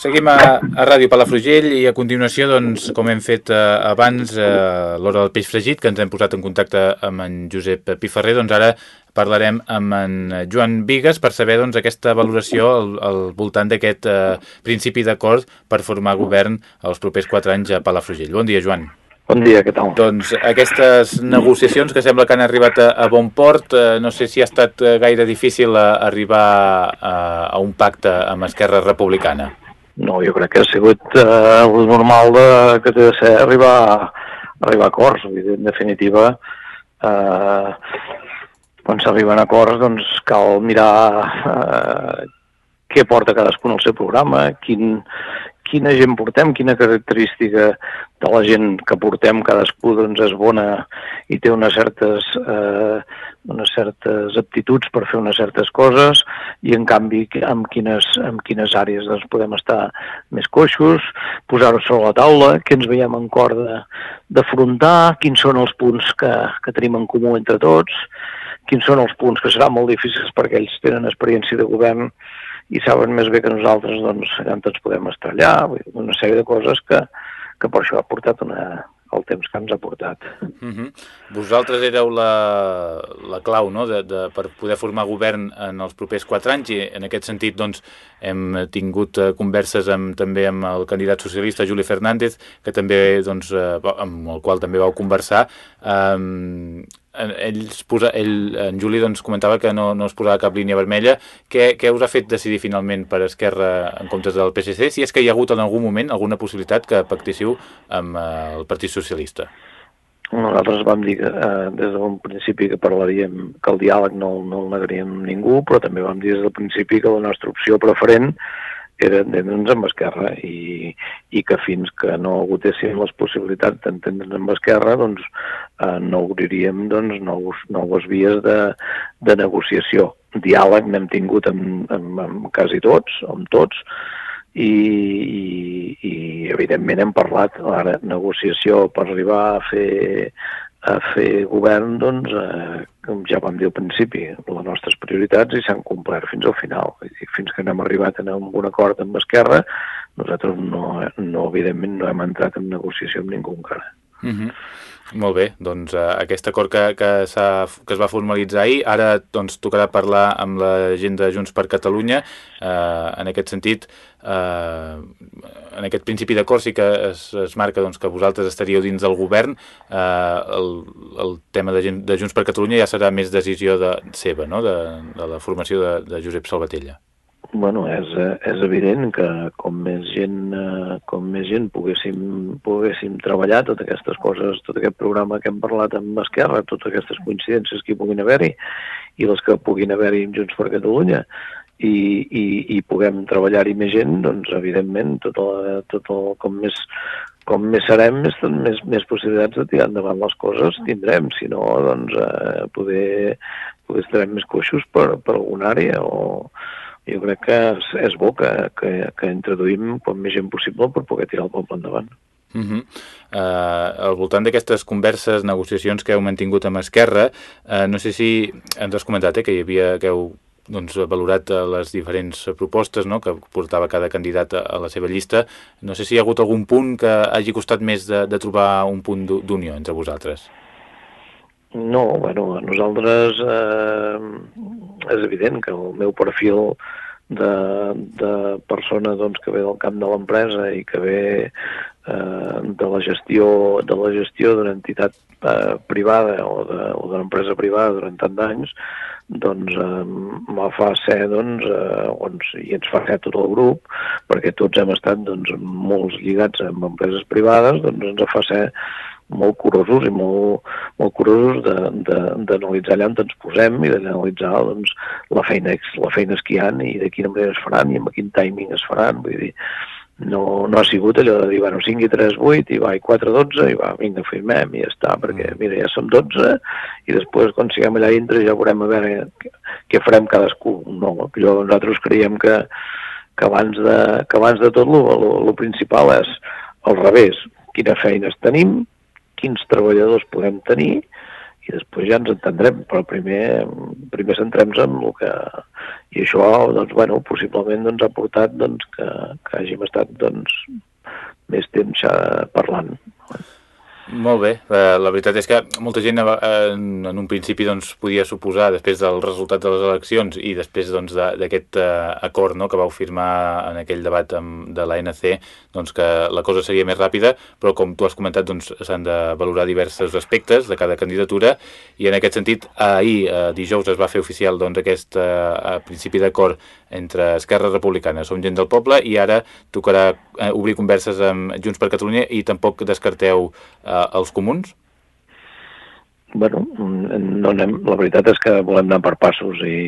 Seguim a, a Ràdio Palafrugell i a continuació, doncs, com hem fet eh, abans, eh, l'hora del peix fregit, que ens hem posat en contacte amb en Josep Piferrer, doncs ara parlarem amb en Joan Vigues per saber doncs, aquesta valoració al, al voltant d'aquest eh, principi d'acord per formar govern els propers quatre anys a Palafrugell. Bon dia, Joan. Bon dia, què tal? Doncs aquestes negociacions que sembla que han arribat a, a bon port, eh, no sé si ha estat eh, gaire difícil a, eh, arribar a, a un pacte amb Esquerra Republicana. No, jo crec que ha sigut eh, el normal de, que té de ser arribar, arribar a acords. En definitiva, eh, quan s'arriben a acords doncs cal mirar eh, què porta cadascun al seu programa, quin, quina gent portem, quina característica de la gent que portem. Cadascú doncs, és bona i té unes certes, eh, unes certes aptituds per fer unes certes coses i en canvi amb quines, amb quines àrees doncs, podem estar més coixos, posar-ho sobre la taula, què ens veiem en cor d'afrontar, quins són els punts que, que tenim en comú entre tots, quins són els punts que seran molt difícils perquè ells tenen experiència de govern i saben més bé que nosaltres, doncs, ja tots podem estar allà, una sèrie de coses que, que per això ha portat una, el temps que ens ha portat. Uh mhm. -huh. Vosaltres éreu la, la clau no? de, de, per poder formar govern en els propers quatre anys i en aquest sentit doncs, hem tingut uh, converses amb, també amb el candidat socialista Juli Fernández, que també, doncs, uh, amb el qual també vau conversar. Um, ell, posa, ell, en Juli doncs, comentava que no, no es posava cap línia vermella. Què, què us ha fet decidir finalment per Esquerra en comptes del PSC? Si és que hi ha hagut en algun moment alguna possibilitat que pactéssiu amb eh, el Partit Socialista? Nosaltres vam dir que, eh, des d'un principi que parlaríem que el diàleg no, no el negaríem ningú, però també vam dir des del principi que la nostra opció preferent era entendre'ns amb Esquerra i, i que fins que no agotéssim les possibilitats d'entendre'ns amb Esquerra doncs eh, no obriríem doncs, nous, noves vies de, de negociació. Diàleg n'hem tingut amb, amb, amb quasi tots, amb tots, i, i, i evidentment hem parlat ara negociació per arribar a fer a fer govern, doncs, eh, com ja vam dir al principi, les nostres prioritats i s'han complert fins al final. dir, fins que n'hem arribat a un acord amb Esquerra, nosaltres no, no, evidentment no hem entrat en negociació amb ningú encara. Mhm. -huh. Molt bé, doncs uh, aquest acord que, que, que es va formalitzar ahir, ara doncs, tocarà parlar amb la gent de Junts per Catalunya. Uh, en aquest sentit, uh, en aquest principi d'acord sí que es, es marca doncs, que vosaltres estaríeu dins del govern. Uh, el, el tema de, de Junts per Catalunya ja serà més decisió de, seva, no? de, de la formació de, de Josep Salvatella bueno, és, és evident que com més gent, eh, com més gent poguéssim, poguéssim treballar totes aquestes coses, tot aquest programa que hem parlat amb Esquerra, totes aquestes coincidències que hi puguin haver-hi i les que puguin haver-hi amb Junts per Catalunya, i, i, i puguem treballar-hi més gent, doncs evidentment tot, el, tot el, com més com més serem, més, més, més possibilitats de tirar endavant les coses tindrem, si no, doncs, eh, poder, poder estarem més coixos per, per alguna àrea o, jo crec que és, és bo que, que, que introduïm com més gent possible per poder tirar el poble endavant. Uh -huh. uh, al voltant d'aquestes converses, negociacions que heu mantingut amb Esquerra, uh, no sé si ens has comentat eh, que hi havia, que heu doncs, valorat les diferents propostes no, que portava cada candidat a la seva llista. No sé si hi ha hagut algun punt que hagi costat més de, de trobar un punt d'unió entre vosaltres. No, bueno, a nosaltres eh, és evident que el meu perfil de, de persona doncs, que ve del camp de l'empresa i que ve eh, de la gestió de la gestió d'una entitat eh, privada o d'una empresa privada durant tant d'anys, doncs eh, me fa ser, doncs, eh, doncs, i ens fa ser tot el grup, perquè tots hem estat doncs, molts lligats amb empreses privades, doncs ens fa ser molt curosos i molt, molt curosos d'analitzar allà on ens posem i d'analitzar doncs, la feina, la feina ha i de quina manera es faran i amb quin timing es faran. Vull dir, no, no ha sigut allò de dir, bueno, 5 i 3, 8, i va, i 4, 12, i va, vinga, firmem, i ja està, perquè, mm. mira, ja som 12, i després, quan siguem allà dintre, ja veurem a veure què, farem cadascú. No, jo, nosaltres creiem que, que, abans de, que abans de tot, el principal és al revés, quina feines tenim, quins treballadors podem tenir i després ja ens entendrem, però primer, primer centrem-nos en el que... I això, doncs, bueno, possiblement doncs, ha portat doncs, que, que hàgim estat doncs, més temps ja parlant. Molt bé, eh, la veritat és que molta gent eh, en, en un principi doncs, podia suposar, després del resultat de les eleccions i després doncs, d'aquest doncs, uh, acord no, que vau firmar en aquell debat amb, de l'ANC, doncs, que la cosa seria més ràpida, però com tu has comentat doncs, s'han de valorar diversos aspectes de cada candidatura i en aquest sentit ahir, eh, dijous, es va fer oficial doncs, aquest principi d'acord entre Esquerra Republicana, Som gent del poble i ara tocarà obrir converses amb Junts per Catalunya i tampoc descarteu els comuns? Bueno, no anem, la veritat és que volem anar per passos i,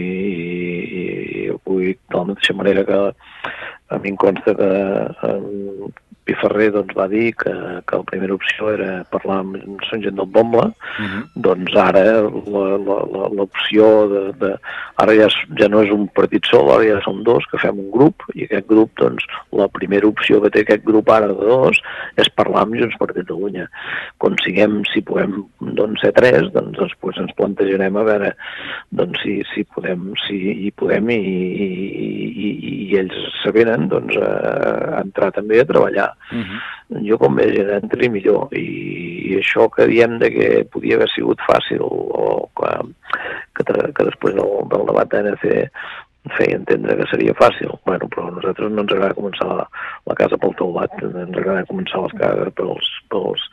i, i vull de la mateixa manera que a mi em consta que Piferrer doncs, va dir que, que la primera opció era parlar amb Sant Gent del Bomble, uh -huh. doncs ara l'opció de, de... Ara ja, ja no és un partit sol, ara ja són dos, que fem un grup, i aquest grup, doncs, la primera opció que té aquest grup ara de dos és parlar amb Junts per Catalunya. Quan siguem, si podem doncs, ser tres, doncs després ens plantejarem a veure doncs, si, si podem, si hi podem i, i, i, i ells saberen doncs, a, a entrar també a treballar Uh -huh. Jo com més era entri millor i, i això que diem de que podia haver sigut fàcil o que, que, que després del, del debat d'ANC feia entendre que seria fàcil. Bueno, però a nosaltres no ens agrada començar la, la casa pel teulat, ens agrada començar les cases pels, pels,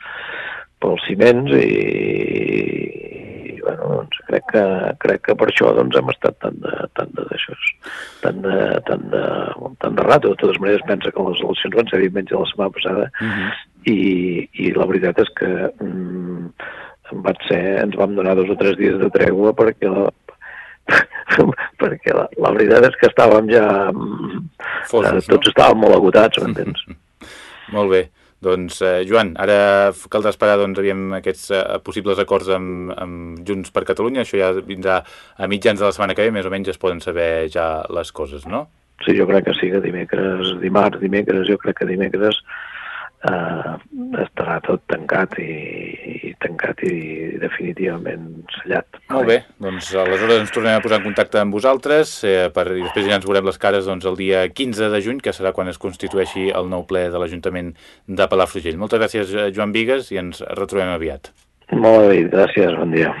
pels ciments i, bueno, doncs crec que, crec que per això doncs, hem estat tan de, tan de, d'això, tan de, tan de, tan de rato. De totes maneres, pensa que les eleccions van ser diumenge la setmana passada uh mhm. -huh. i, i la veritat és que mm, van ser, ens vam donar dos o tres dies de tregua perquè la, perquè la, la veritat és que estàvem ja... Fosos, eh, tots no? estàvem molt agotats, m'entens? molt bé. Doncs, eh, Joan, ara caldrà esperar doncs, aquests eh, possibles acords amb, amb Junts per Catalunya. Això ja vindrà a mitjans de la setmana que ve, més o menys es poden saber ja les coses, no? Sí, jo crec que sí, que dimecres, dimarts, dimecres, jo crec que dimecres eh, estarà tot tancat i, i tancat i definitivament sellat. Molt bé, doncs aleshores ens tornem a posar en contacte amb vosaltres eh, per, i després ja ens veurem les cares doncs, el dia 15 de juny, que serà quan es constitueixi el nou ple de l'Ajuntament de Palafrugell. Moltes gràcies, eh, Joan Vigues, i ens retrobem aviat. Molt bé, gràcies, bon dia.